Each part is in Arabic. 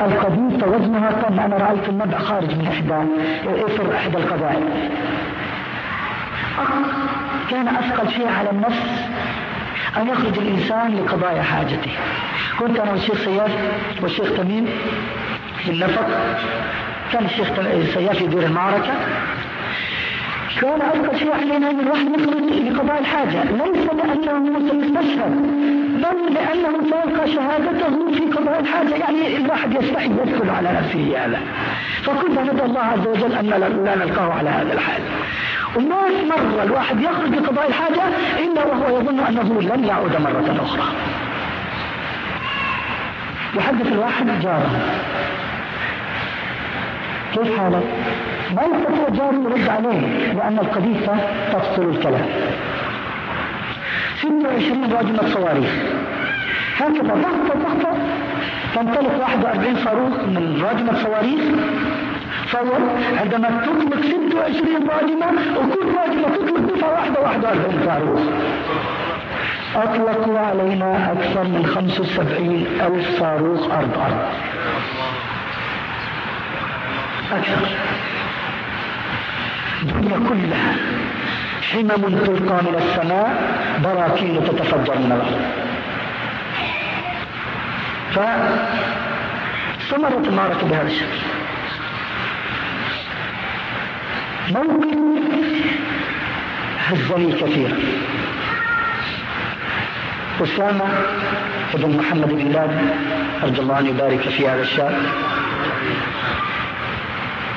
القديسة وزنها كان أنا رأيت النبع خارج من إحدى إثر إحدى القبائل. كان أثقل شيء على النفس أن يخرج الإنسان لقضايا حاجته. كنت أنا والشيخ سياف والشيخ تميم في النفق. كان الشيخ سياف يدير المعركة. كان أثقل شيء علينا أن الواحد يخرج لقضاء الحاجة. ليس لأنه سيستشهد بل لأنه سيلقى شهادته في قضاء الحاجة. يعني الواحد يستحي يدخل على نفسه هذا. فكنت ندعو الله عز وجل أن لا نلقاه على هذا الحال. وما مرة الواحد يخرج لقضاء الحاجة إلا وهو يظن أنه لن يعود مرة أخرى. يحدث الواحد جارة. كيف حالك؟ ما يستطيع جاره يرد عليه لأن القذيفة تفصل الكلام. 26 راجمة صواريخ هكذا ضغطة ضغطة تنطلق 41 صاروخ من راجمة صواريخ تصور عندما تطلق 26 راجمة وكل راجمة تطلق دفعة واحدة 41 صاروخ. أطلقوا علينا أكثر من 75 ألف صاروخ أرض أرض أكثر. الدنيا كلها. حمم تلقى من السماء براكين تتفجر من الأرض. فاستمرت المعركة بهذا الشكل. موقف هزني كثيرا. أسامة بن محمد بن لادن أرجو الله أن يبارك في هذا الشاب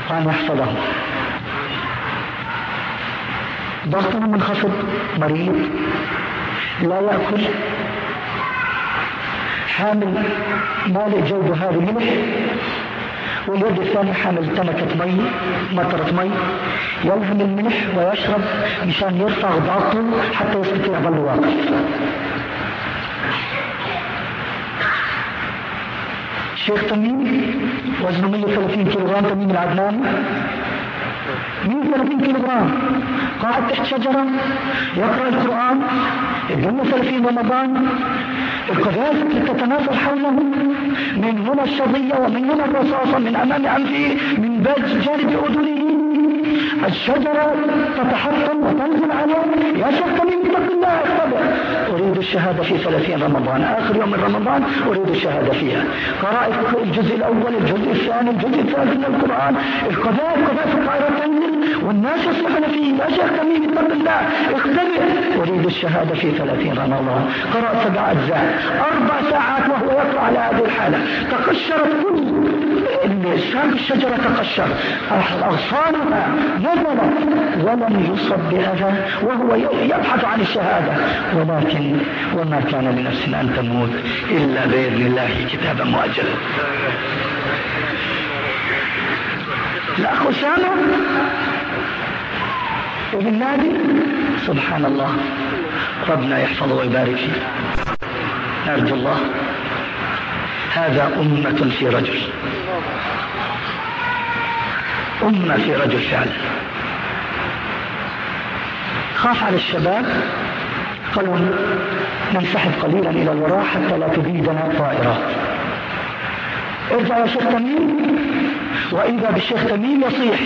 وأن يحفظه. ضغطه منخفض مريض. لا يأكل. حامل مالئ جوب هذه ملح واليد الثانية حامل تنكة مي مطرة مي. يلهم الملح ويشرب مشان يرفع ضغطه حتى يستطيع يظل واقف. الشيخ تميم وزنه 130 كيلو غرام تميم العدناني 130 كيلو غرام قاعد تحت شجرة يقرأ القرآن الدنيا 30 رمضان. القذائف تتناثر حوله من هنا الشظية ومن هنا الرصاصة من أمام أنفه من جانب أذنه. الشجرة تتحطم وتنزل عليه يا شيخ تميم اتق الله اتبع أريد الشهادة في 30 رمضان. آخر يوم من رمضان أريد الشهادة فيها. قرأت الجزء الأول الجزء الثاني الجزء الثالث من القرآن. القذائف قذائف الطائرة تنزل. والناس يصيحون فيه. يا شيخ تميم اتق الله. اختبئ. أريد الشهادة في 30 رمضان. قرأت سبع أجزاء. أربع ساعات وهو يقرأ على هذه الحالة. تقشرت كل الشجرة تقشر. أغصانها. نزلت ولم يصب بأذى وهو يبحث عن الشهادة. ولكن وما كان لنفس أن تموت إلا بإذن الله كتابا مؤجلا. الأخ أسامة ابن نادي سبحان الله ربنا يحفظه ويبارك فيه نرجو الله. هذا أمة في رجل. أمة في رجل فعلا خاف على الشباب قالوا ننسحب قليلا إلى الوراء حتى لا تبيدنا الطائرات ارجع يا شيخ تميم وإذا بالشيخ تميم يصيح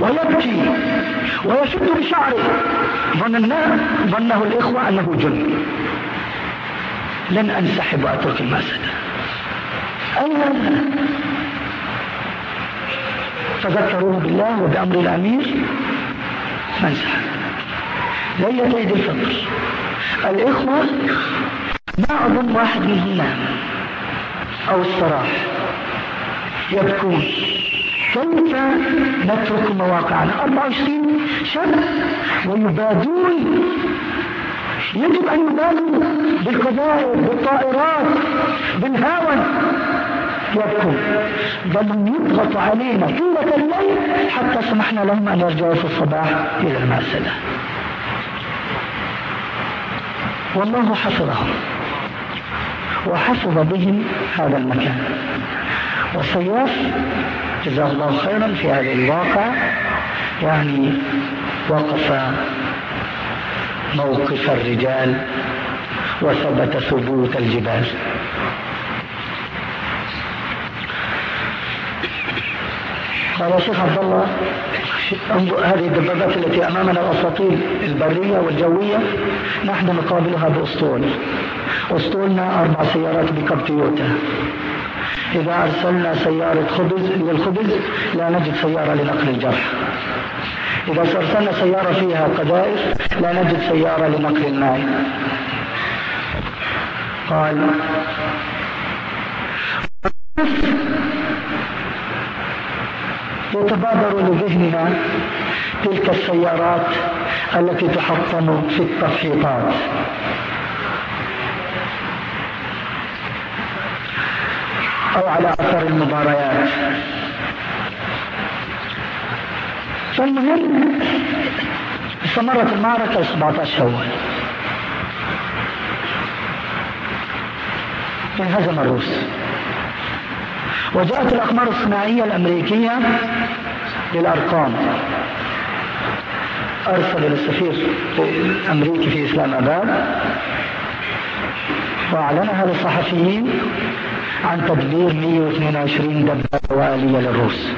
ويبكي ويشد بشعره. ظننا ظنه الإخوة أنه جن. لن أنسحب وأترك المأسدة أين فذكروه بالله وبأمر الأمير. فانسحب ليلة عيد الفطر. الإخوة أظن واحد منهم نام أو استراح يبكون. كيف نترك مواقعنا؟ 24 شهر ويبادون. يجب أن يبادوا بالقذائف بالطائرات بالهاون. يبكون. بل يضغط علينا طيلة الليل حتى سمحنا لهم أن يرجعوا في الصباح إلى المأسدة والله حفظهم وحفظ بهم هذا المكان. وسياف جزاه الله خيرا في هذا الواقع يعني وقف موقف الرجال وثبت ثبوت الجبال. قال يا شيخ عبد الله هذه الدبابات التي أمامنا الاساطيل البرية والجوية نحن نقابلها بأسطول. أسطولنا أربع سيارات بكب تويوتا. إذا أرسلنا سيارة خبز للخبز لا نجد سيارة لنقل الجرح. إذا أرسلنا سيارة فيها قذائف لا نجد سيارة لنقل الماء. قال يتبادر لذهننا تلك السيارات التي تحطم في التفحيطات أو على أثر المباريات. فالمهم استمرت المعركة 17 شوال انهزم الروس. وجاءت الأقمار الصناعية الأمريكية بالأرقام أرسل السفير الأمريكي في إسلام أباد وأعلنها للصحفيين عن تدبير 122 دبابة آلية للروس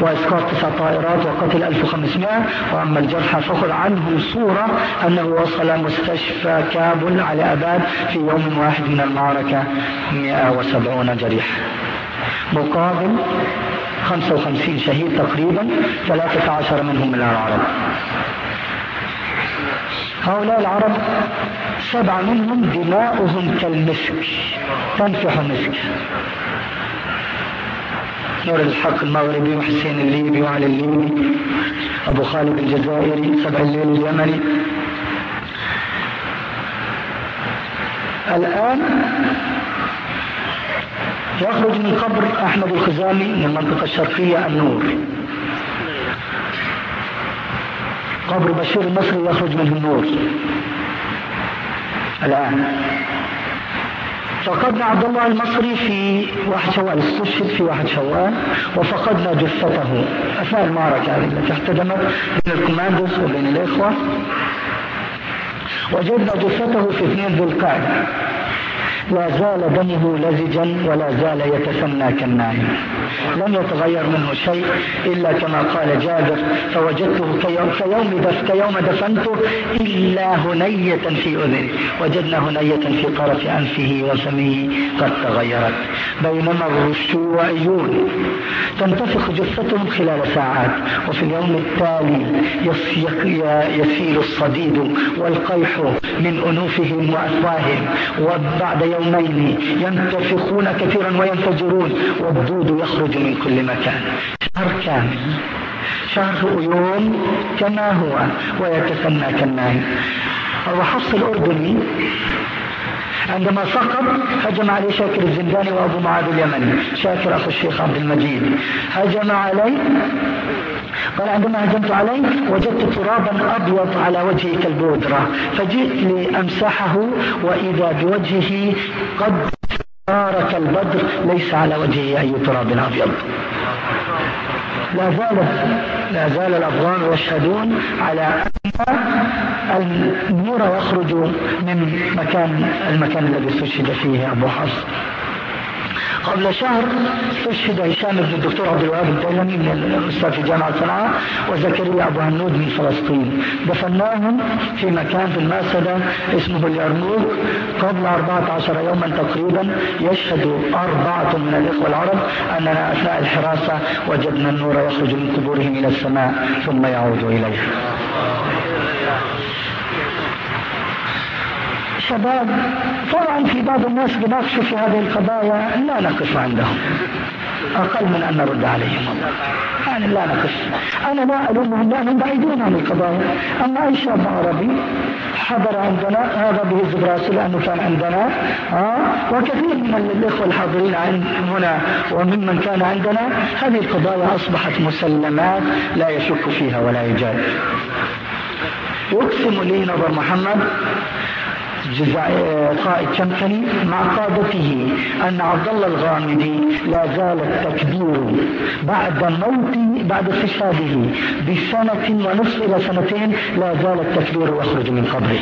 وإسقاط تسع طائرات وقتل 1500 وأما الجرحى فخذ عنه صورة أنه وصل مستشفى كابل على أباد في يوم واحد من المعركة. 170 جريح مقابل 55 شهيد تقريبا 13 منهم من العرب. هؤلاء العرب سبعة منهم دماؤهم كالمسك تنفح مسك. نور الحق المغربي وحسين الليبي وعلي الليبي أبو خالد الجزائري سبع الليل اليمني. الآن يخرج من قبر أحمد الخزامي من المنطقة الشرقية النور. قبر بشير المصري يخرج منه النور. الآن. فقدنا عبد الله المصري في واحد شوال استشهد في واحد شوال وفقدنا جثته. أثناء المعركة هذه التي احتدمت بين الكوماندوس وبين الإخوة وجدنا جثته في اثنين ذو القعده لا زال دمه لزجا ولا زال يتسنى كالنائم لم يتغير منه شيء إلا كما قال جابر فوجدته كيوم, دف كيوم دفنته إلا هنية في أذنه. وجدنا هنية في طرف أنفه وفمه قد تغيرت بينما الرشوائيون تنتفخ جثتهم خلال ساعات وفي اليوم التالي يسيل الصديد والقيح من أنوفهم وأفواههم وبعد يومين ينتفخون كثيرا وينفجرون والدود يخرج من كل مكان. شهر كامل شهر يوم كما هو ويتسنى كالنايم وحفص الأردني عندما سقط هجم عليه شاكر الزنداني وأبو معاذ اليمني. شاكر أخو الشيخ عبد المجيد. هجم عليه قال عندما هجمت عليه وجدت ترابا أبيض على وجهي كالبودرة. فجئت لأمسحه وإذا بوجهه قد صار كالبدر ليس على وجهه أي تراب أبيض. لا زال لا زال الأفغان يشهدون على أن النور يخرج من مكان المكان الذي استشهد فيه أبو حفص. قبل شهر استشهد هشام بن الدكتور عبد الوهاب الديلمي من الأستاذ في جامعة صنعاء وزكريا أبو هنود من فلسطين. دفناهم في مكان في الماسده اسمه اليرموك قبل 14 يوما تقريبا. يشهد أربعة من الإخوة العرب أننا أثناء الحراسة وجدنا النور يخرج من قبورهم إلى السماء ثم يعود اليها الشباب طبعا في بعض الناس بناقشوا في هذه القضايا لا نقف عندهم. أقل من أن نرد عليهم. يعني لا نقف أنا لا ألومهم لأنهم بعيدون عن القضايا. أما أي شاب عربي حضر عندنا هذا به الزبراسي لأنه كان عندنا. آه وكثير من الإخوة الحاضرين هنا وممن كان عندنا. هذه القضايا أصبحت مسلمات لا يشك فيها ولا يجادل يقسم لي نظر محمد قائد شمخني مع قادته أن عبد الله الغامدي لا زال التكبير بعد موت بعد استشهاده بسنة ونصف إلى سنتين لا زال التكبير يخرج من قبره.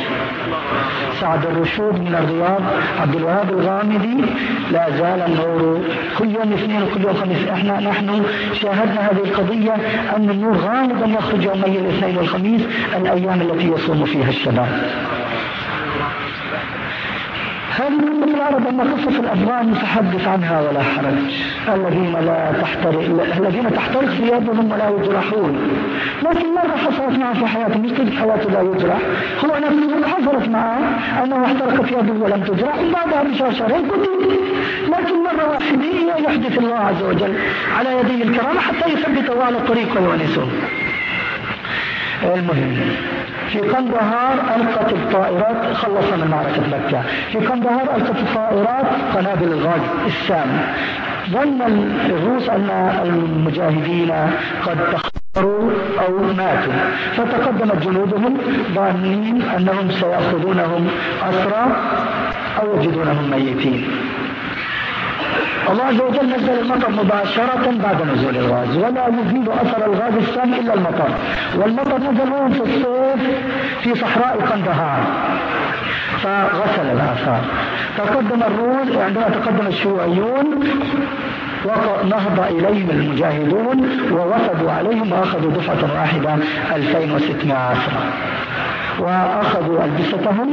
سعد الرشود من الرياض عبد الوهاب الغامدي لا زال النور كل يوم اثنين وكل يوم خميس. إحنا نحن شاهدنا هذه القضية أن النور غالبا يخرج يومي الاثنين والخميس الأيام التي يصوم فيها الشباب. هذه من العرب أن قصة الأفغان نتحدث عنها ولا حرج. الذين لا تحترق الذين تحترق ثيابهم ولا يجرحون. لكن مرة حصلت معه في حياته مش في حياته لا يجرح. هو نفسه حصلت معه أنه احترق ثيابه ولم تجرح. بعدها بشهرين قتل لكن مرة واحدة يحدث الله عز وجل على يديه الكرامة حتى يثبته على الطريق ويونسه. المهم في قندهار ألقت الطائرات خلصنا من معركة مكة. في قندهار ألقت الطائرات قنابل الغاز السام. ظن الروس أن المجاهدين قد تخطروا أو ماتوا. فتقدمت جنودهم ظانين أنهم سيأخذونهم أسرى أو يجدونهم ميتين. الله عز وجل نزل المطر مباشرة بعد نزول الغاز ولا يزيد أثر الغاز السام إلا المطر. والمطر نزل في الصيف في صحراء قندهار فغسل الآثار. تقدم الروس عندما تقدم الشيوعيون نهض إليهم المجاهدون ووفدوا عليهم وأخذوا دفعة واحدة 2600 عسرة وأخذوا ألبستهم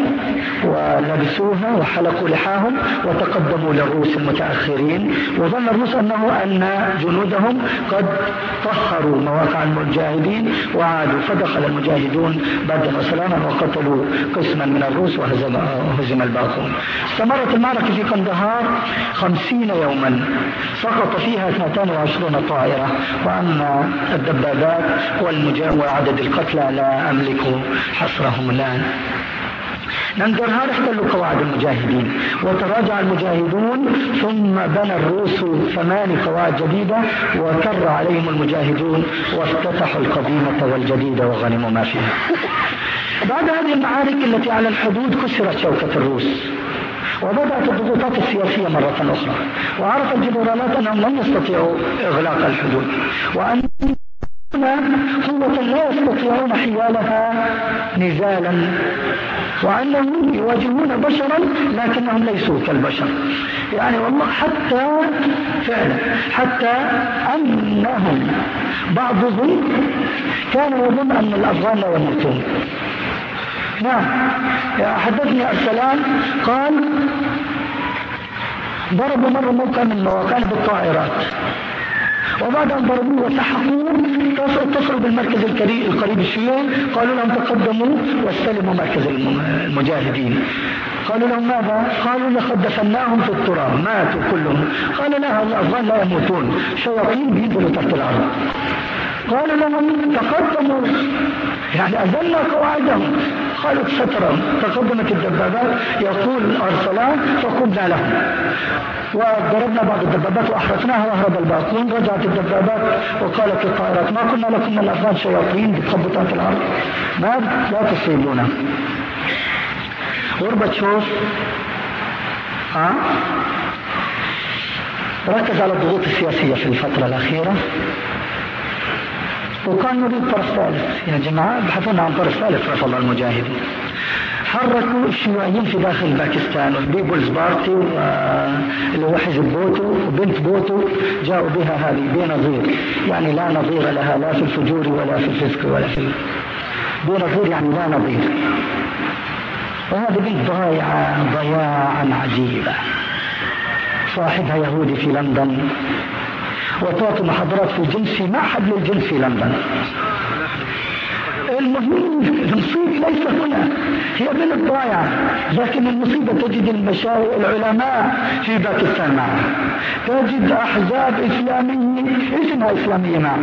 ولبسوها وحلقوا لحاهم وتقدموا للروس المتأخرين. وظن الروس أنه أن جنودهم قد طهروا مواقع المجاهدين وعادوا فدخل المجاهدون بردا وسلاما وقتلوا قسما من الروس وهزم, الباقون. استمرت المعركة في قندهار خمسين يوما. سقط فيها 22 طائرة. وأما الدبابات وعدد القتلى لا أملك حصره معهم الآن. ننقرها احتلوا قواعد المجاهدين. وتراجع المجاهدون ثم بنى الروس ثمان قواعد جديدة وكر عليهم المجاهدون وافتتحوا القديمة والجديدة وغنموا ما فيها. بعد هذه المعارك التي على الحدود كسرت شوكة الروس وبدأت الضغوطات السياسية مرة أخرى وعرف الجنرالات أنهم لن يستطيعوا إغلاق الحدود وأن قوة لا يستطيعون حيالها نزالا. وأنهم يواجهون بشرا لكنهم ليسوا كالبشر. يعني والله حتى فعلا حتى أنهم بعضهم كان يظن أن الأفغان لا يموتون. نعم. حدثني أرسلان قال ضربوا مرة موقع من المواقع بالطائرات. وبعد أن ضربوه وسحقوه اتصلوا بالمركز القريب الشيوعي قالوا لهم تقدموا واستلموا مركز المجاهدين. قالوا لهم ماذا؟ قالوا لقد دفناهم في التراب ماتوا كلهم. قال لا الأفغان لا يموتون شياطين بينزلوا تحت الأرض. قالوا لهم تقدموا. يعني أزلنا قواعدهم. قالوا سترا تقدمت الدبابات يقول أرسلان فقمنا لهم وضربنا بعض الدبابات وأحرقناها وهرب الباقون رجعت الدبابات وقالت الطائرات ما قلنا لكم الأفغان شياطين بتخبطوا في الأرض. ما لا تصيبونا. غربتشوف ها ركز على الضغوط السياسية في الفترة الأخيرة. وكان نريد طرف ثالث يا جماعة ابحثوا لنا عن طرف ثالث رفض المجاهدين. حركوا الشيوعيين في داخل باكستان ال People's Party اللي هو حزب بوتو وبنت بوتو جاءوا بها هذه بنظير يعني لا نظير لها لا في الفجور ولا في الفسق ولا في بنظير يعني لا نظير. وهذه بنت ضايعة ضياعا عجيبا صاحبها يهودي في لندن. وتعطي محاضرات في الجنس في معهد للجنس في لندن. المهم المصيبة ليس هنا هي من الضايعة لكن المصيبة تجد المشايخ العلماء في باكستان معها تجد أحزاب إسلامية اسمها إسلامية معها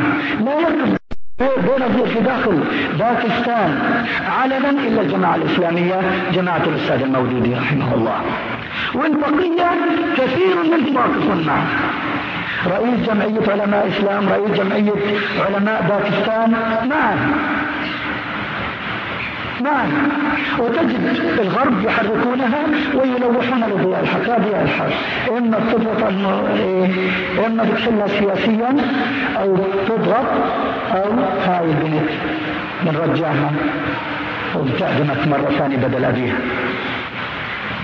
لا يقف بين في داخل باكستان علنا إلا الجماعة الإسلامية جماعة الأستاذ المودودي رحمه الله. والبقية كثير منهم واقفون معه رئيس جمعية علماء إسلام رئيس جمعية علماء باكستان نعم. معا وتجد الغرب يحركونها ويلوحون لضياء الحق ضياء الحق. إما تضغط إيه، إما بتحلها سياسيا أو تضغط أو هاي البنت بنرجعها وبتعدمك مرة ثانية بدل أبيها.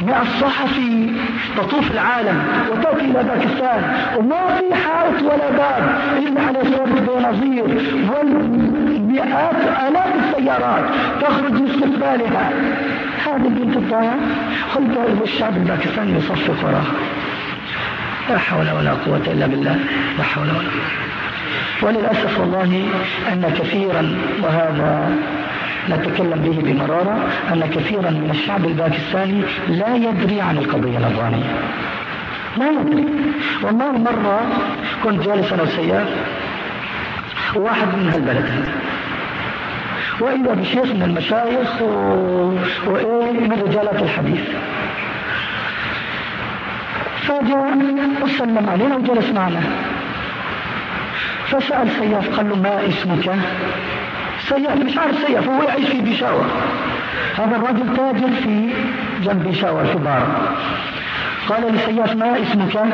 مع الصحفي تطوف العالم وتأتي إلى باكستان وما في حائط ولا باب إلا على صورة بنظير والمئات آلاف السيارات تخرج من استقبالها هذه البنت الضائعة خلت الشعب الباكستاني يصفق وراها لا حول ولا قوة إلا بالله لا حول ولا قوة. وللأسف والله أن كثيرا وهذا نتكلم به بمرارة أن كثيرا من الشعب الباكستاني لا يدري عن القضية الأفغانية. لا يدري. والله مرة كنت جالس أنا وسياف وواحد من هالبلد. هذا وإذا بشيخ من المشايخ و... وإيه من رجالات الحديث. فجاء وسلم علينا وجلس معنا. فسأل سياف قال له ما اسمك؟ سياف مش عارف سياف هو يعيش في بيشاور. هذا الرجل تاجر في جنب بيشاور في بار. قال لسياف ما اسمك؟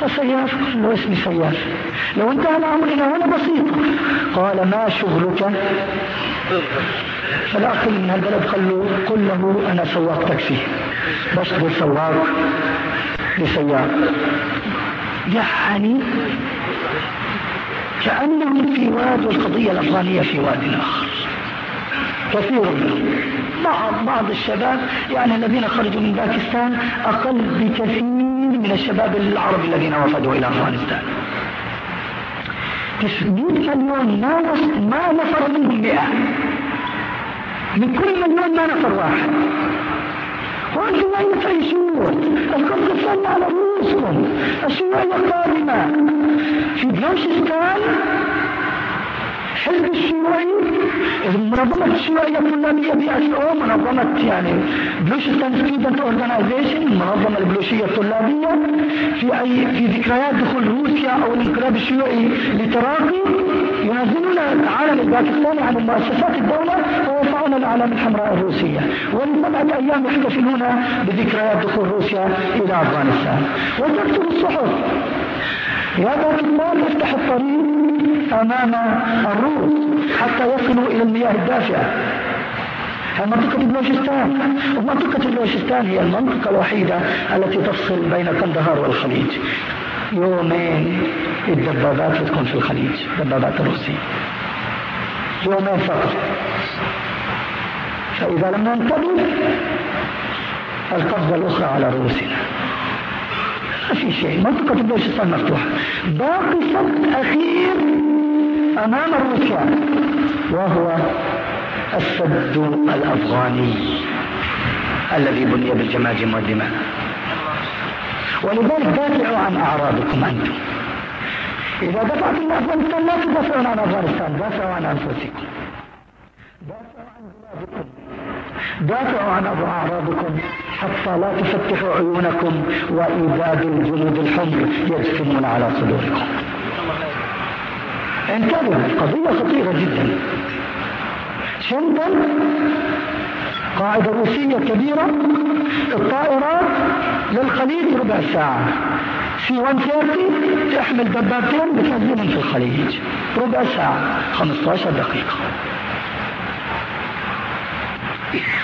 فسياف قال له اسمي سياف لو انتهى الأمر إلى هنا بسيط. قال ما شغلك؟ فالأخ من هالبلد قال له قل له أنا سواق تاكسي. بشتغل سواق لسياف يعني؟ كأنهم في واد والقضية الأفغانية في واد آخر كثير منهم بعض بعض الشباب يعني الذين خرجوا من باكستان أقل بكثير من الشباب العرب الذين وفدوا إلى أفغانستان. 900 مليون ما ما نفر منهم 100 من كل مليون ما نفر واحد. وأنتم أين تعيشون؟ القبض صلى على رؤوسهم الشيوعية القادمة في بلوشستان حزب الشيوعي منظمة الشيوعية الطلابية BSO منظمة يعني Baluchistan Student Organization المنظمة البلوشية الطلابية في أي في ذكريات دخول روسيا أو الانقلاب الشيوعي لتراقي ينزلون العالم الباكستاني على مؤسسات الدولة ويرفعون الأعلام الحمراء الروسية. ولسبعة أيام يحتفلون بذكريات دخول روسيا إلى أفغانستان. وتكتب الصحف. يا باكستان افتح الطريق أمام الروس حتى يصلوا إلى المياه الدافئة. منطقة بلوشستان ومنطقة بلوشستان هي المنطقة الوحيدة التي تفصل بين قندهار والخليج. يومين الدبابات تكون في الخليج الدبابات الروسية يومين فقط. فإذا لم ننتبه القبضة الأخرى على رؤوسنا ما في شيء منطقة بلوشستان مفتوحة باقي سد أخير أمام الروسيان وهو السد الأفغاني الذي بني بالجماجم والدماء ولذلك دافعوا عن أعراضكم أنتم. إذا دفعتم أفغانستان لا تدافعون عن أفغانستان دافعوا عن أنفسكم. دافعوا عن بلادكم دافعوا عن أعراضكم. حتى لا تفتحوا عيونكم وإيداد الجنود الحمر يجثمون على صدوركم. انتبهوا قضية خطيرة جدا. شنطن قاعدة روسية كبيرة الطائرات للخليج ربع ساعة. في 130 تحمل دبابتين بتنزلهم في الخليج. ربع ساعة 15 دقيقة.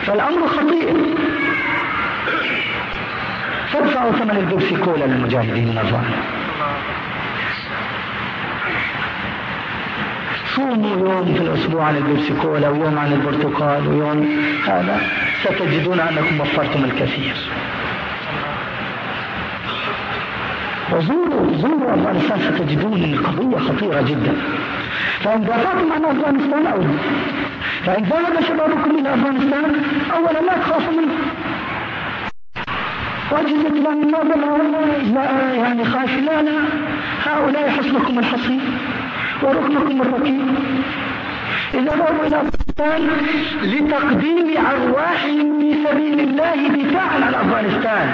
فالأمر خطير. فادفعوا ثمن البيبسي كولا للمجاهدين الأفغان صوموا يوم في الأسبوع عن البيبسي كولا ويوم عن البرتقال ويوم هذا؟ ستجدون أنكم وفرتم الكثير. وزوروا زوروا أفغانستان ستجدون أن القضية خطيرة جدا. فإن دافعتم عن أفغانستان أو فإن ذهب شبابكم إلى أفغانستان أولا لا تخافوا منه. وأجهزة الأمن النظر يعني خايف لا لا هؤلاء حصنكم الحصين. وركنكم الركيب إذا ذهبوا إلى أفغانستان لتقديم أرواحهم في سبيل الله دفاعا عن أفغانستان.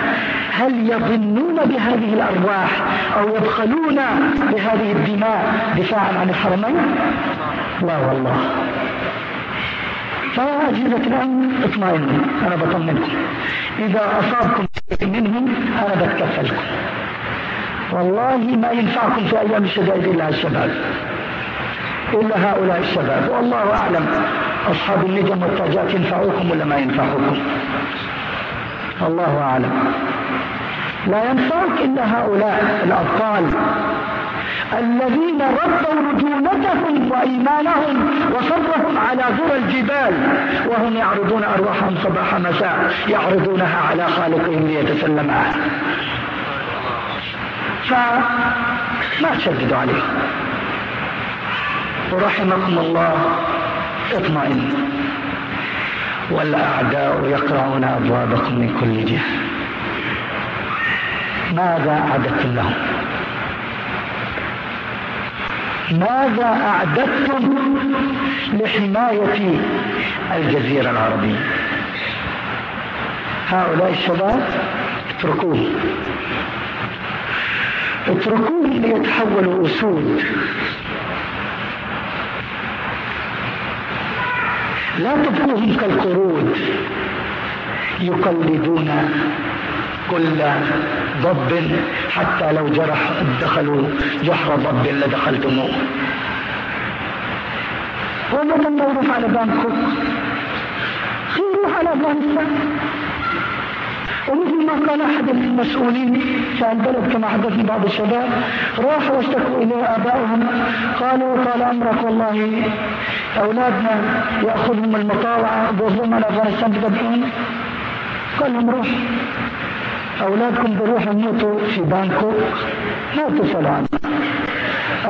هل يظنون بهذه الأرواح أو يبخلون بهذه الدماء دفاعا عن الحرمين؟ لا والله. فيا أجهزة الأمن اطمئنوا أنا بطمنكم. إذا أصابكم منهم أنا بتكفلكم. والله ما ينفعكم في أيام الشدائد إلا الشباب. إلا هؤلاء الشباب. والله أعلم. أصحاب النجم والتاجات ينفعوكم ولا ما ينفعوكم؟ الله أعلم. لا ينفعك إلا هؤلاء الأبطال الذين ربوا رجولتهم وإيمانهم وصرهم على ذرى الجبال وهم يعرضون أرواحهم صباح مساء يعرضونها على خالقهم ليتسلمها فما تشددوا عليه. ورحمكم الله. اطمئن. والأعداء يقرعون أبوابكم من كل جهة. ماذا أعددتم لهم؟ ماذا أعددتم لحماية الجزيرة العربية؟ هؤلاء الشباب اتركوه اتركوهم ليتحولوا أسود. لا تبقوهم كالقرود يقلدون كل ضب حتى لو جرح دخلوا جحر ضب لدخلتموه لو روح على بانكوك. روح على افغانستان ومثل ما قال أحد المسؤولين في البلد كما حدثني بعض الشباب راحوا واشتكوا إلى آبائهم قالوا قال أمرك والله أولادنا يأخذهم المطاوعة بيظلموا على افغانستان بدبحون قال لهم روح أولادكم بيروحوا يموتوا في بانكوك ما عنه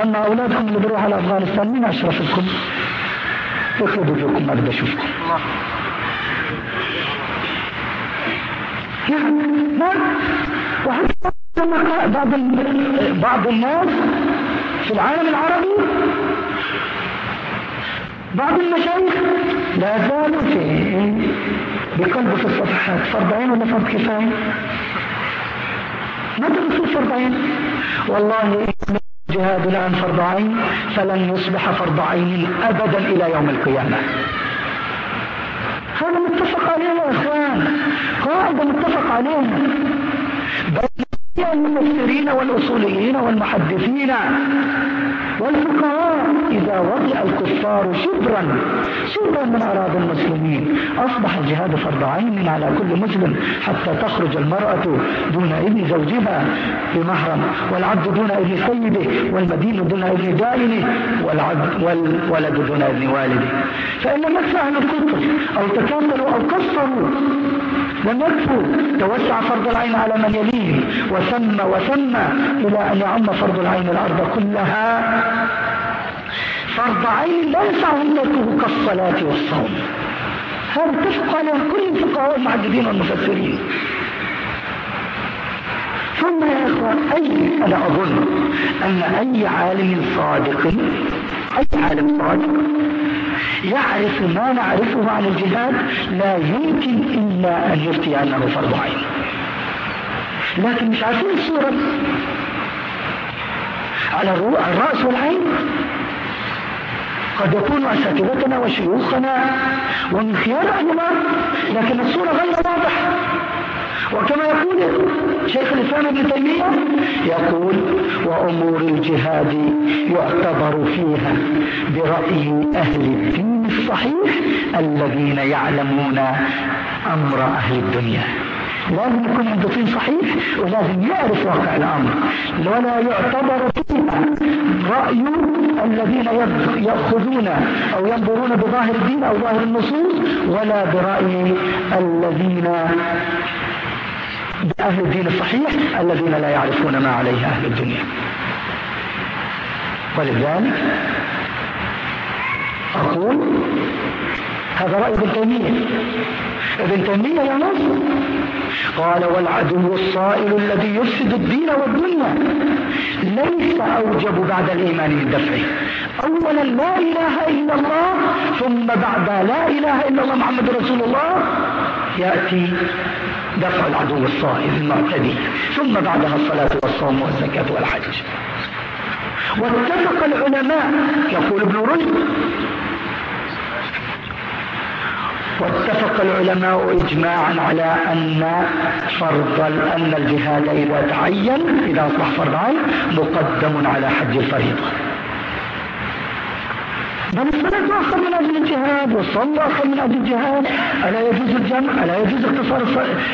أما أولادكم اللي بيروحوا على أفغانستان مين أشرف لكم؟ وجوهكم ما بدي أشوفكم يعني ما وحتى بعض بعض الناس في العالم العربي بعض المشايخ لا زالوا في بقلبه في الصفحات فرض عين ولا فرض كفاية؟ متى بصير فرض عين؟ والله الجهاد الآن فرض عين فلن يصبح فرض عين أبدا إلى يوم القيامة هذا متفق عليه يا إخوان. قاعدة متفق عليها بين المفسرين والأصوليين والمحدثين. والفقهاء إذا وضع الكفار شبرا شبرا من أراضي المسلمين. أصبح الجهاد فرض عين على كل مسلم حتى تخرج المرأة دون إذن زوجها بمحرم والعبد دون إذن سيده والمدين دون إذن دائنه والعبد والولد دون إذن والده. فإن لم يدفع الكفر أو تكاثروا أو كفروا يكفوا توسع فرض العين على من يليه وسمى وسمى إلى أن يعم فرض العين الأرض كلها. فرض عين لا ينفعهم تركه كالصلاة والصوم. هذا اتفق عليه كل الفقهاء المعددين والمفسرين؟ ثم يا اخوان اي أنا أظن أن أي عالم صادق اي عالم صادق يعرف ما نعرفه عن الجهاد لا يمكن إلا أن يفتي أنه فرض عين. لكن مش عارفين الصورة. على الرأس والعين. قد يكون أساتذتنا وشيوخنا ومن خيار أهل الأرض لكن الصورة غير واضحة. وكما يقول شيخ الإسلام ابن تيمية يقول وأمور الجهاد يعتبر فيها برأي أهل الدين الصحيح الذين يعلمون أمر أهل الدنيا. لازم يكون عنده دين صحيح ولازم يعرف واقع الأمر. ولا يعتبر فيها رأي الذين يأخذون أو ينظرون بظاهر الدين أو ظاهر النصوص ولا برأي الذين بأهل الدين الصحيح الذين لا يعرفون ما عليه أهل الدنيا. ولذلك أقول هذا رأي ابن تيمية. ابن تيمية يا نصر قال والعدو الصائل الذي يفسد الدين والدنيا ليس أوجب بعد الإيمان من دفعه. أولا لا إله إلا الله ثم بعد لا إله إلا الله محمد رسول الله يأتي دفع العدو الصائل المعتدي ثم بعدها الصلاة والصوم والزكاة والحج. واتفق العلماء يقول ابن رشد. واتفق العلماء إجماعا على أن فرض أن الجهاد إذا تعين إذا أصبح فرض عين مقدم على حج الفريضة. بل الصلاة آخر من أجل الجهاد والصوم آخر من أجل الجهاد ألا يجوز الجمع ألا يجوز اختصار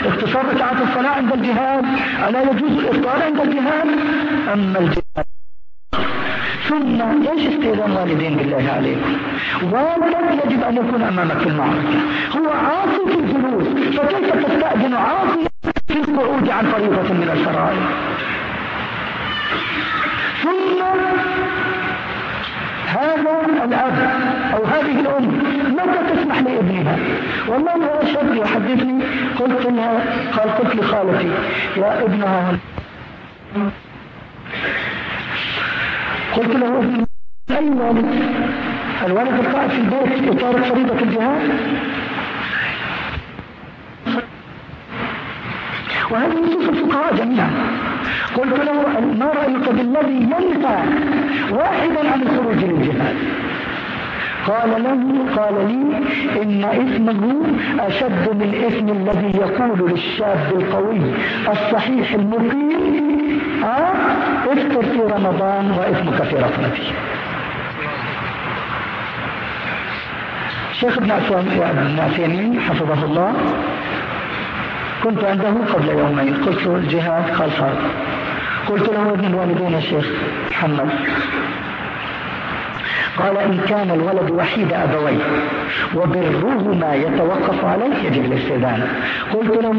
اختصار ركعات الصلاة عند الجهاد ألا يجوز الإفطار عند الجهاد أما الجهاد ثم إيش استئذان والدين بالله عليكم والدك يجب ان يكون امامك في المعركه هو عاصي في الجلوس فكيف تستاذن عاصي في القعود عن فريضه من الفرائض ثم هذا الأب أو هذه الأم متى تسمح لابنها؟ والله هو شاب يحدثني قلت لها قال قلت لخالتي يا ابنها قلت له أي والد الوالد القائد في البيت يطارق فريضة الجهاد؟ وهذه نصوص الفقهاء جميعا قلت له ما رأيك بالذي ينهى واحدا عن الخروج للجهاد قال له قال لي إن إثمه أشد من إثم الذي يقول للشاب القوي الصحيح المقيم ها افطر في رمضان واسمك في رحمتي. شيخ ابن عثيمين حفظه الله كنت عنده قبل يومين. قلت له الجهاد قال صار قلت له ابن الوالدين يا شيخ محمد؟ قال إن كان الولد وحيد أبويه وبرهما يتوقف عليه يجب الاستئذان. قلت له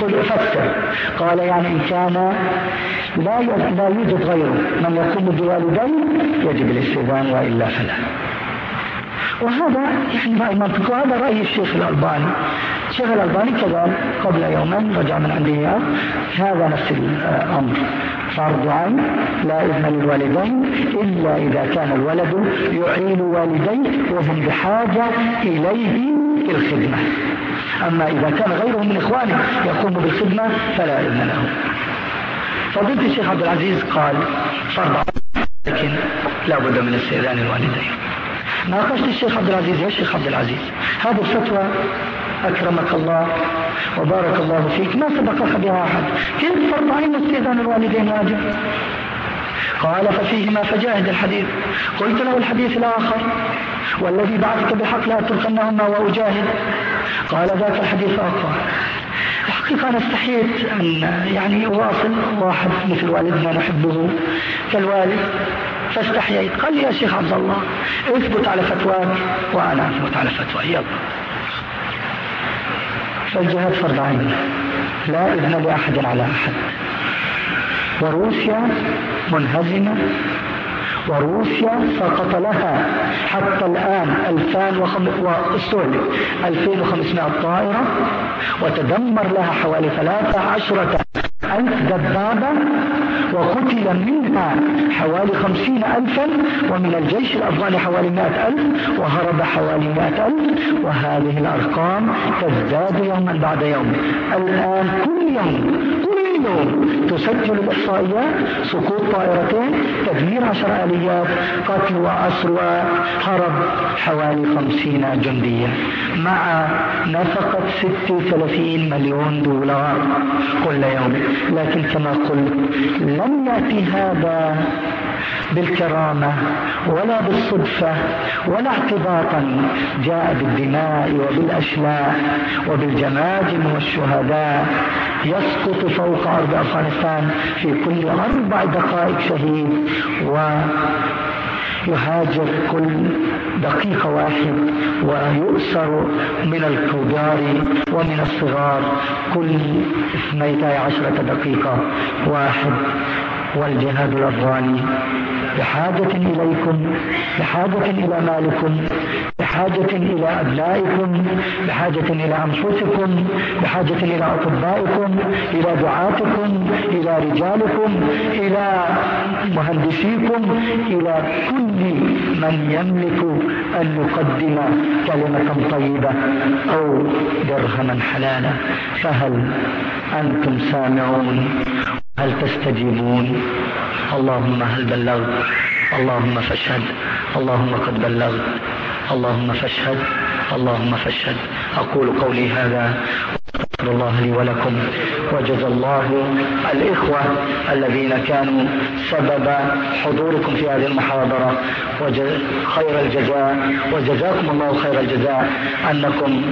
قل أفسر قال يعني إن كان لا لا يوجد غيره. من يقوم بوالديه يجب الاستئذان وإلا فلا. وهذا يعني منطقي وهذا رأي الشيخ الألباني. الشيخ الألباني كذلك قبل يومين رجع من عنده هذا نفس الأمر. فرض عين لا إذن للوالدين إلا إذا كان الولد يعين والديه وهم بحاجة إليه في الخدمة. أما إذا كان غيره من إخوانه يقوم بالخدمة فلا إذن له. فضلت الشيخ عبد العزيز قال فرض لكن لا بد من استئذان الوالدين. ناقشت الشيخ عبد العزيز؟ يا شيخ عبد العزيز هذه الفتوى أكرمك الله وبارك الله فيك. ما سبقك بها أحد؟ كيف فرض عين استئذان الوالدين واجب قال ففيهما فجاهد الحديث. قلت له الحديث الآخر والذي بعثك بحق لا تلقنهما وأجاهد. قال ذاك الحديث أقوى. الحقيقة أنا استحيت أن يعني أواصل واحد مثل والدنا نحبه كالوالد. فاستحييت قال لي يا شيخ عبد الله. اثبت على فتواك وأنا أثبت على فتواي. يلا. فالجهاد فرض عين. لا إذن لأحد على أحد. وروسيا منهزمة. وروسيا سقط لها حتى الآن 2500 طائرة وتدمر لها حوالي 13 ألف دبابة وقتل منها حوالي خمسين ألفا ومن الجيش الأفغاني حوالي مائة ألف وهرب حوالي مائة ألف وهذه الأرقام تزداد يوما بعد يوم. الآن كل يوم كل يوم تسجل الإحصائيات سقوط طائرتين تدمير عشر آليات قتل وأسر وهرب حوالي خمسين جنديا. مع نفقة ست وثلاثين مليون دولار كل يوم. لكن كما قلت لم يأتي هذا بالكرامة ولا بالصدفة ولا اعتباطا جاء بالدماء وبالأشلاء وبالجماجم والشهداء. يسقط فوق أرض أفغانستان في كل أربع دقائق شهيد و يهاجر كل دقيقة واحد ويؤسر من الكبار ومن الصغار كل اثنيتا عشرة دقيقة واحد. والجهاد الأفغاني. بحاجة إليكم بحاجة إلى مالكم بحاجة إلى أبنائكم بحاجة إلى أنفسكم بحاجة إلى أطبائكم إلى دعاتكم إلى رجالكم إلى مهندسيكم إلى كل من يملك أن يقدم كلمة طيبة أو درهما حلالا. فهل أنتم سامعون؟ هل تستجيبون؟ اللهم هل بلغت؟ اللهم فاشهد. اللهم قد بلغت. اللهم فاشهد. اللهم فاشهد. أقول قولي هذا. أستغفر الله لي ولكم وجزى الله الإخوة الذين كانوا سبب حضوركم في هذه المحاضرة خير الجزاء وجزاكم الله خير الجزاء أنكم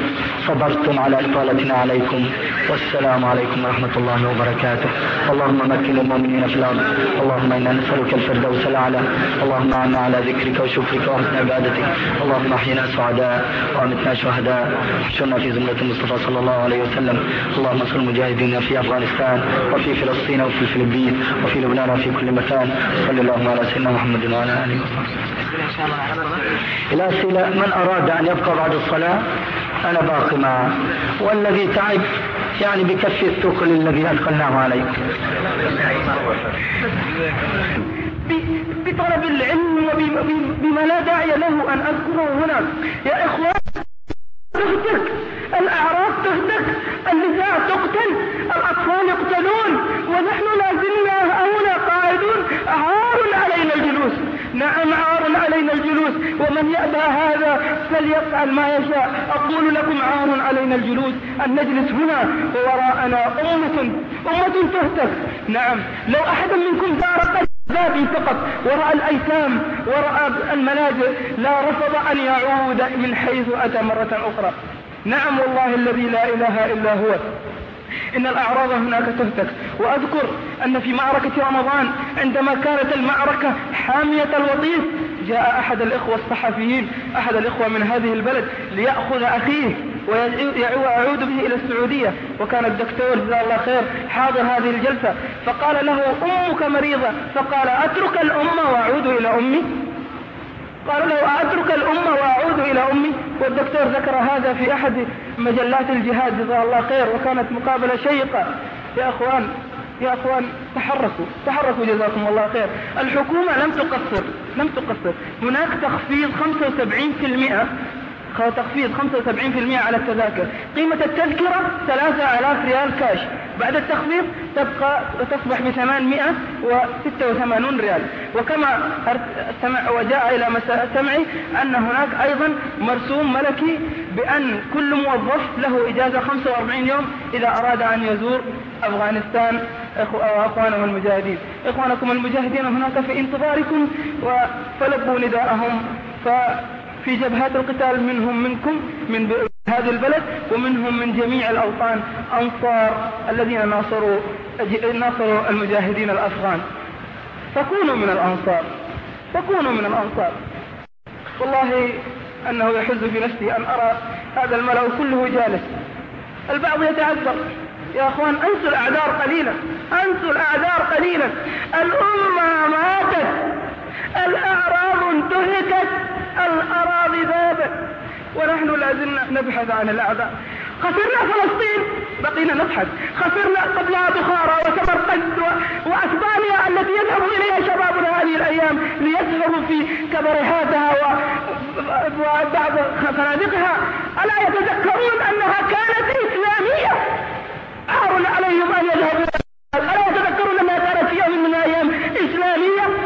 صبرتم على إطالتنا عليكم. والسلام عليكم ورحمة الله وبركاته. اللهم مكن المؤمنين في الأرض. اللهم إنا نسألك الفردوس الأعلى. اللهم أعنا على ذكرك وشكرك وحسن عبادتك. اللهم أحينا سعداء وأمتنا شهداء. احشرنا في زمرة المصطفى صلى الله عليه وسلم. اللهم انصر المجاهدين في أفغانستان وفي فلسطين وفي الفلبين وفي لبنان وفي كل مكان. صلى الله على سيدنا محمد وعلى آله وصحبه. الأسئلة من أراد أن يبقى بعد الصلاة؟ أنا باقي معه. والذي تعب يعني بكف الثقل الذي أدخلناه عليكم بطلب العلم وبما لا داعي له أن أذكره هنا يا تهتك الأعراض تهتك النساء تقتل الأطفال يقتلون ونحن لا زلنا هنا قاعدون عار علينا الجلوس. نعم عار علينا الجلوس ومن يأبى هذا فليفعل ما يشاء. أقول لكم عار علينا الجلوس أن نجلس هنا ووراءنا أمة أمة تهتك. نعم لو أحد منكم زار ذاتي فقط وراء الأيتام وراء الملاجئ لا رفض أن يعود من حيث أتى مرة أخرى. نعم والله الذي لا إله إلا هو. إن الأعراض هناك تهتك. وأذكر أن في معركة رمضان عندما كانت المعركة حامية الوطيس جاء أحد الإخوة الصحفيين أحد الإخوة من هذه البلد ليأخذ أخيه ويعود به إلى السعودية. وكان الدكتور جزاه الله خير حاضر هذه الجلسة. فقال له أمك مريضة. فقال أترك الأمة وأعود إلى أمي. قال له أترك الأمة وأعود إلى أمي. والدكتور ذكر هذا في أحد مجلات الجهاد جزاه الله خير وكانت مقابلة شيقة يا أخوان يا أخوان تحركوا تحركوا جزاكم الله خير. الحكومة لم تقصر لم تقصر. هناك تخفيض 75% تخفيض 75% على التذاكر. قيمة التذكرة 3000 ريال كاش بعد التخفيض تبقى تصبح ب 886 ريال. وكما سمع وجاء إلى سمعي أن هناك أيضا مرسوم ملكي بأن كل موظف له إجازة 45 يوم إذا أراد أن يزور أفغانستان. أخوانه المجاهدين. إخوانكم المجاهدين هناك في انتظاركم فلبوا نداءهم. ف في جبهات القتال منهم منكم من هذا البلد ومنهم من جميع الأوطان أنصار الذين ناصروا ناصروا المجاهدين الأفغان. فكونوا من الأنصار فكونوا من الأنصار. والله أنه يحز في نفسي أن أرى هذا الملأ كله جالس. البعض يتعذر. يا أخوان أنسوا الأعذار قليلا. أنسوا الأعذار قليلا. الأمة ماتت. الأعراض انتهكت. الأراضي ذابت ونحن لازلنا نبحث عن الأعداء. خسرنا فلسطين بقينا نبحث. خسرنا قبلها بخارى وسمرقند وأسبانيا التي يذهب إليها شبابنا هذه الأيام ليسهروا في كبرهاتها وبعض فنادقها ألا يتذكرون أنها كانت إسلامية؟ عار عليهم أن يذهبوا ألا يتذكرون أنها كانت في يوم من الأيام إسلامية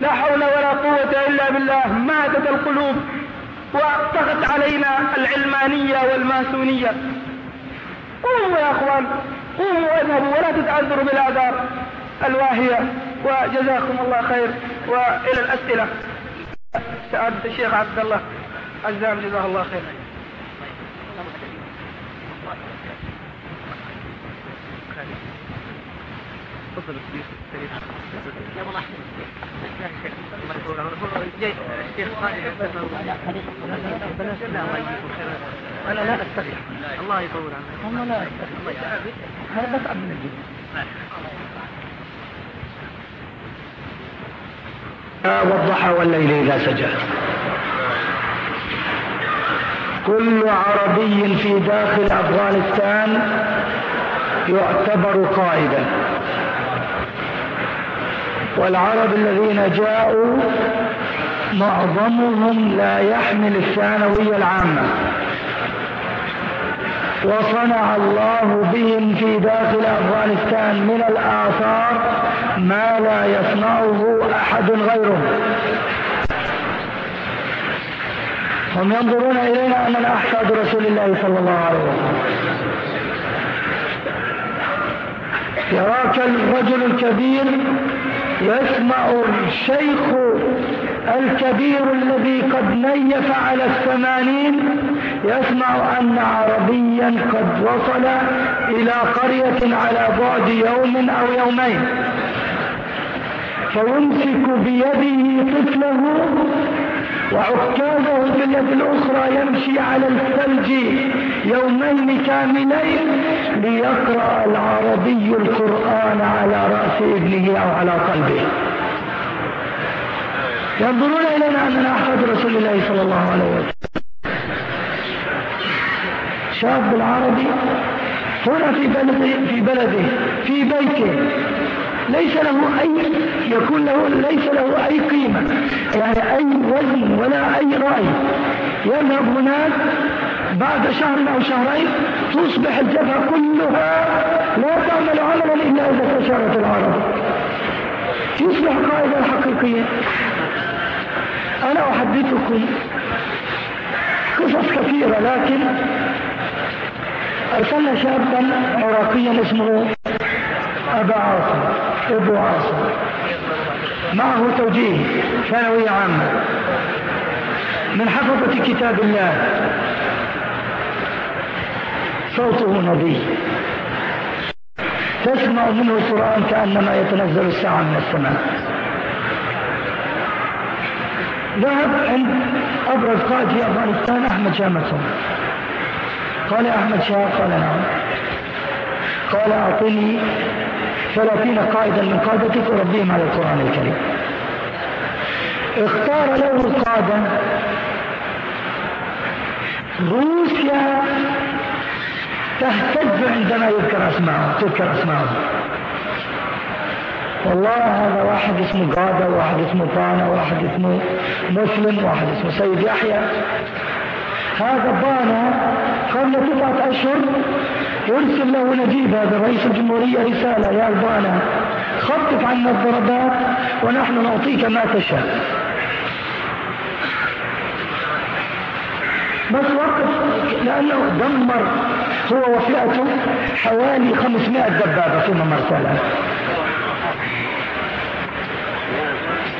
لا حول ولا قوة إلا بالله ماتت القلوب وطغت علينا العلمانية والماسونية. قوموا يا أخوان قوموا واذهبوا ولا تتعذروا بالآثار الواهية. وجزاكم الله خير. وإلى الأسئلة. سعادة الشيخ عبد الله عزام جزاه الله خير. تفضل لا الله يطول لا والضحى والليل إذا سجى. كل عربي في داخل أفغانستان يعتبر قائدا. والعرب الذين جاءوا معظمهم لا يحمل الثانوية العامة. وصنع الله بهم في داخل أفغانستان من الآثار ما لا يصنعه أحد غيرهم. هم ينظرون إلينا أننا أحفاد رسول الله صلى الله عليه وسلم. يراك الرجل الكبير يسمع الشيخ الكبير الذي قد نيف على الثمانين يسمع أن عربيا قد وصل إلى قرية على بعد يوم أو يومين. فيمسك بيده طفله وعكازه في اليد الأخرى يمشي على الثلج يومين كاملين ليقرأ العربي القرآن على رأس ابنه أو على قلبه. ينظرون إلينا أننا أحفاد رسول الله صلى الله عليه وسلم. شاب العربي هنا في بلده في بلده في بيته. ليس له أي يكون له ليس له أي قيمة. يعني أي وزن ولا أي رأي. يذهب هناك بعد شهر أو شهرين تصبح الجبهة كلها لا تعمل عملا إلا إذا استشارت العرب. يصبح قائدا حقيقيا أنا أحدثكم قصص كثيرة لكن أرسلنا شابا عراقيا اسمه أبا عاصم أبو عاصم. معه توجيه ثانوية عامة. من حفظة كتاب الله. صوته نبي تسمع منه القرآن كأنما يتنزل الساعة من السماء. ذهب عند أبرز قائد في أفغانستان أحمد شاه قال أحمد شاه قال نعم. قال أعطني ثلاثين قائدا من قادتك أربيهم على القرآن الكريم. اختار له القادة روسيا تهتز عندما يذكر أسماءه تذكر أسماءه. والله هذا واحد اسمه قادة واحد اسمه طانا واحد اسمه مسلم واحد اسمه سيد يحيى. هذا بانا قبل بضعة أشهر يرسل له نجيب هذا رئيس الجمهورية رسالة يا البانا خفف عنا الضربات ونحن نعطيك ما تشاء. بس وقف لأنه دمر هو وفئته حوالي 500 دبابة في مرسلة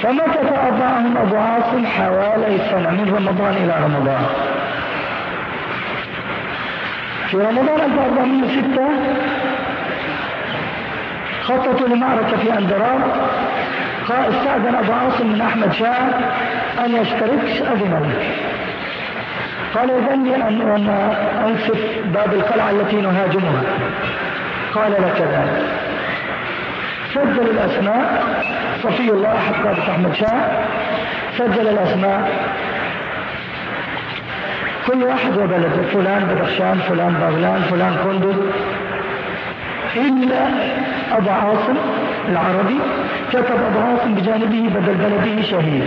فمكث أضاعهم عاصم؟ حوالي سنة من رمضان إلى رمضان. في رمضان 1406 خططوا لمعركة في أندرار استأذن أبو عاصم من أحمد شاه أن يشترك. أذن له. قال إذن لي أن أنصف باب القلعة التي نهاجمها. قال لك ذلك. سجل الأسماء. صفي الله قادة أحمد شاه سجل الأسماء. كل واحد وبلده فلان بدخشان فلان بغلان فلان قندز إلا أبو عاصم العربي كتب أبو عاصم بجانبه بدل بلده شهيد.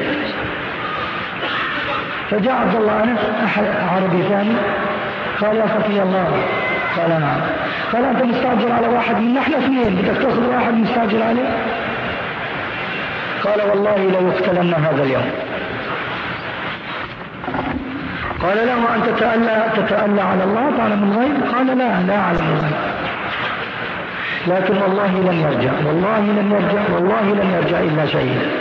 فجاء عبد الله أنس أحد عربي ثاني. قال يا صفي الله. قال نعم. قال أنت مستعجل على واحد من نحن اثنين بدك تأخذ واحد مستعجل عليه؟ قال والله ليقتلن هذا اليوم. قال له أن تتألى, تتألى على الله تعلم الغيب. قال لا لا أعلم الغيب. لكن والله لن يرجع والله لن يرجع والله لن يرجع إلا شهيدا.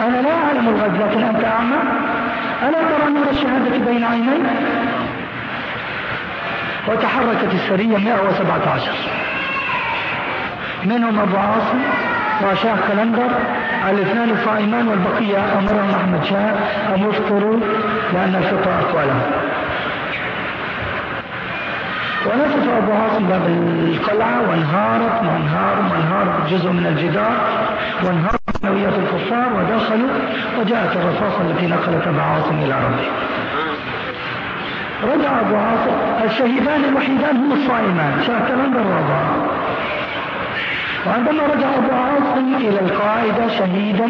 أنا لا أعلم الغيب لكن أنت أعمى. ألا ترى نور الشهادة بين عيني وتحركت السرية 117 منهم أبو عاصم وشاه كلندر الإثنان صائمان والبقية أمرهم أحمد شاه أن يفطروا لأن الفطر أقوى ونسف أبو عاصم باب القلعة وانهارت وانهار وانهار جزء من الجدار وانهار معنويات الكفار ودخلوا وجاءت الرصاصة التي نقلت أبو عاصم إلى ربه رجع أبو عاصم الشهيدان الوحيدان هم الصائمان وأبو عاصم وعندما رجع أبو عاصم إلى القاعدة شهيدا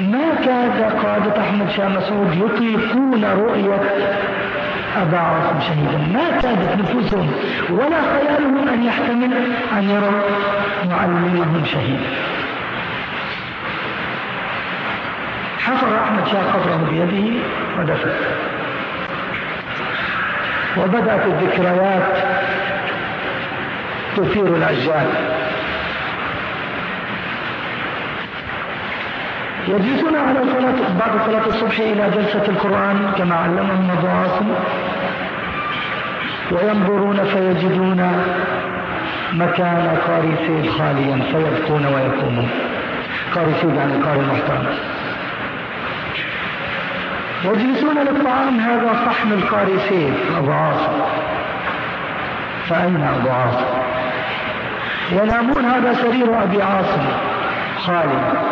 ما كاد قادة أحمد شاه مسعود يطيقون رؤية أبا عاصم شهيدا. ما كادت نفوسهم ولا خيالهم أن يحتمل أن يروا معلمهم شهيدا. حفر أحمد شاه قبره بيده ودفن. وبدأت الذكريات تثير الأجيال يجلسون على صلاة بعد صلاة الصبح إلى جلسة القرآن كما علمهم عاصم وينظرون فيجدون مكان قارسين خاليا فيبكون ويقومون. قارسين يعني قارئ محترم. يجلسون للطعام هذا صحن القارسين أبو عاصم فأين أبو عاصم ينامون هذا سرير أبي عاصم خالي.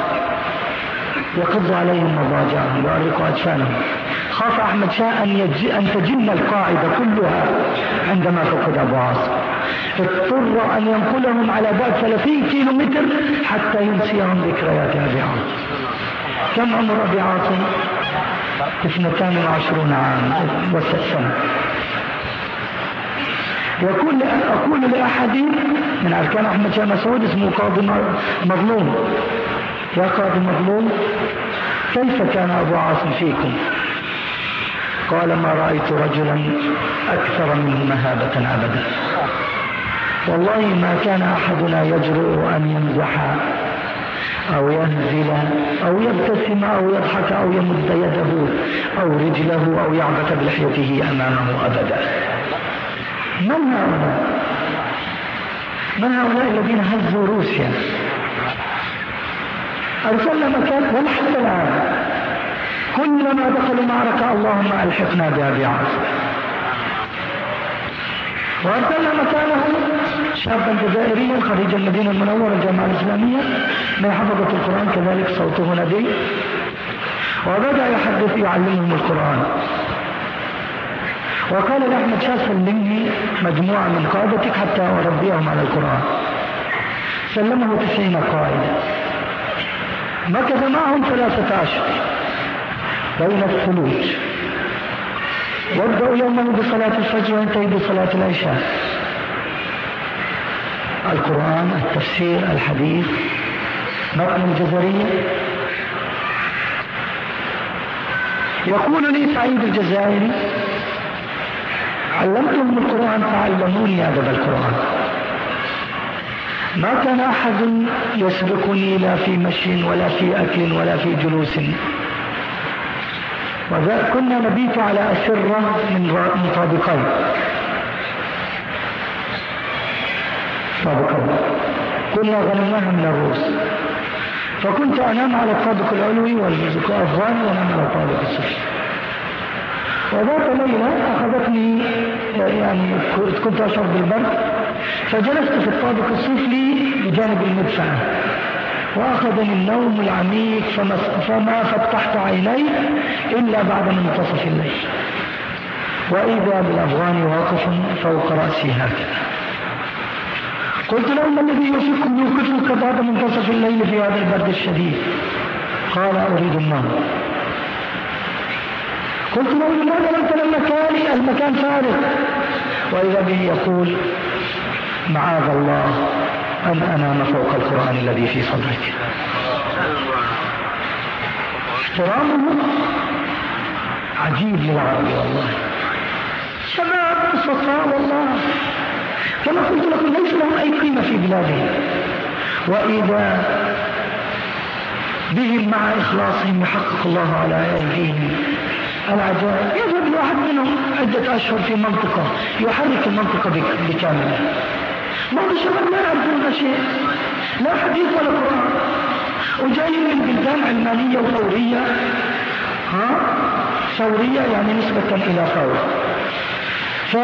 يقض عليهم مضاجعهم يؤرق أجفانهم خاف أحمد شاء أن, يج... أن تجن القاعدة كلها عندما فقد أبو عاصم. اضطر أن ينقلهم على بعد 30 كيلو متر حتى ينسيهم ذكريات أبي عاصم. كم عمر أبي عاصم؟ اثنتان وعشرون عام وست سنة. يقول أقول لأحد من أركان أحمد شاه مسعود اسمه قاضي مظلوم. يا قاضي مظلوم كيف كان أبو عاصم فيكم؟ قال ما رأيت رجلا أكثر منه مهابة أبدا. والله ما كان أحدنا يجرؤ أن يمزح أو ينزل أو يبتسم أو يضحك أو يمد يده أو رجله أو يعبث بلحيته أمامه أبدا. من هؤلاء؟ من هؤلاء الذين هزوا روسيا؟ أرسلنا مكان ولا حتى الآن كلما دخلوا معركة اللهم ألحقنا بأبي عاصم وأرسلنا مكانه شابا جزائريا خريج المدينة المنورة الجامعة الإسلامية. من حفظة القرآن كذلك صوته ندي وبدأ يحدث يعلمهم القرآن. وقال لأحمد شاه سلمني مجموعة من قادتك حتى أربيهم على القرآن. سلمه تسعين قائدا مكث معهم ثلاثة أشهر بين الثلوج يبدأ يومه بصلاة الفجر وينتهي بصلاة العشاء. القرآن التفسير الحديث. متن الجزرية يقول لي سعيد الجزائري علمتهم القرآن فعلموني أدب القرآن. ما كان أحد يسبقني لا في مشي ولا في أكل ولا في جلوس. وكنا نبيت على أسرة من مطابقين طابقين كنا غنمناها من الروس فكنت أنام على الطابق العلوي والأفغان وأنام على الطابق السفلي. وذات ليلة أخذتني يعني كنت أشعر بالبرد. فجلست في الطابق السفلي بجانب المدفأة وأخذني النوم العميق فما, فتحت عيني إلا بعد منتصف الليل وإذا بالأفغان واقف فوق رأسي هكذا. قلت له ما الذي يوشككم يوقفك بعد منتصف الليل في هذا البرد الشديد؟ قال أريد النوم. قلت له لماذا لم مكاني المكان فارغ. وإذا به يقول معاذ الله أن أنام فوق القرآن الذي في صدرك. احترامه عجيب للعرب والله. شباب بسطاء والله. كما قلت لكم ليس لهم أي قيمة في بلادهم. وإذا بهم مع إخلاصهم يحقق الله على أيديهم العجائب يذهب الواحد منهم عدة أشهر في منطقة يحرك المنطقة بكاملها. بعض الشباب لا يعرفون شيء لا حديث ولا قرآن. وجاي من بلدان علمانية وثورية ها؟ ثورية يعني نسبة إلى ثورة. ف